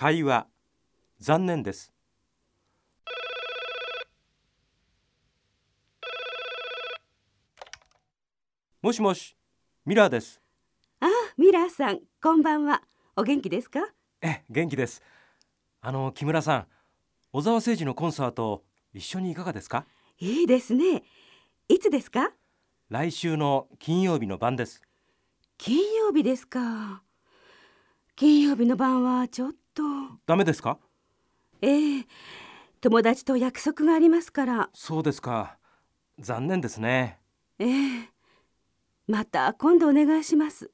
会話。残念です。もしもしミラーです。あミラーさんこんばんは。お元気ですか？え元気です。あの木村さん小沢誠二のコンサート一緒にいかがですか？いいですね。いつですか？来週の金曜日の晩です。金曜日ですか。金曜日の晩はちょっと。ダメですか？ええ友達と約束がありますから。そうですか。残念ですね。ええまた今度お願いします